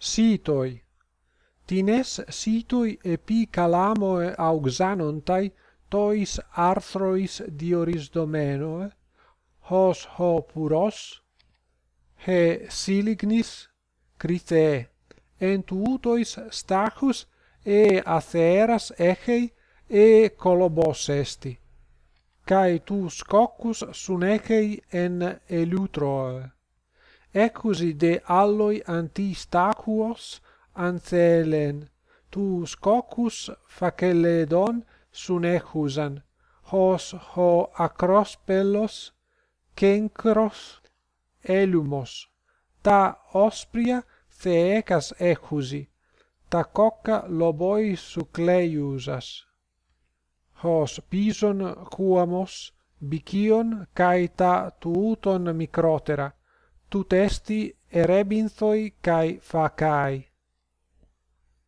Sitoi. Tines sitoi epi calamo auxanontai tois arthrois dioris diorisdomenoe hos ho puros he silignis crite entuutois stachus e atheras echei e colobos esti cae tu scoccus sunechei en eleutroe ecusi de alloi antistacuos anthelen tus cocus faceledon sunechusan hos ho acrospellos, cencros elumos. Ta ospria theecas echusi ta cocca loboi sucleiusas. Hos pison quamos bicion cae ta tuuton microtera tu testi erebinthoi kai facai